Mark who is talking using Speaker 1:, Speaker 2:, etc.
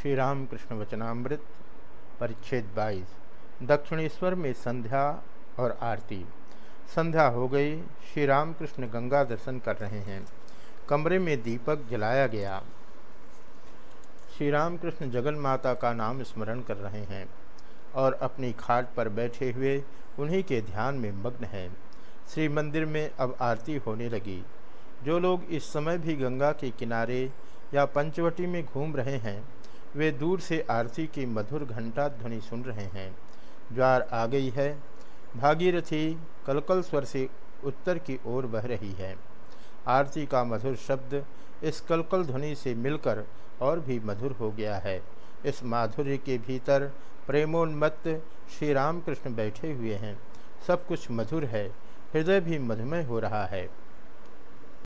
Speaker 1: श्री राम कृष्ण वचनामृत, परिच्छेद 22 दक्षिणेश्वर में संध्या और आरती। संध्या हो गई श्री राम कृष्ण गंगा दर्शन कर रहे हैं। कमरे में दीपक जलाया गया। श्री राम कृष्ण जगन माता का नाम स्मरण कर रहे हैं और अपनी खाट पर बैठे हुए उन्हीं के ध्यान में मग्न हैं। श्री मंदिर में अब आरती होने लगी। जो लोग इस समय भी गंगा के किनारे या पंचवटी में घूम रहे हैं वे दूर से आरती की मधुर घंटा ध्वनि सुन रहे हैं। ज्वार आ गई है। भागीरथी कलकल स्वर से उत्तर की ओर बह रही है। आरती का मधुर शब्द इस कलकल ध्वनि से मिलकर और भी मधुर हो गया है। इस माधुर्य के भीतर प्रेमोन्मत्त श्री रामकृष्ण बैठे हुए हैं। सब कुछ मधुर है। हृदय भी मधुमय हो रहा है।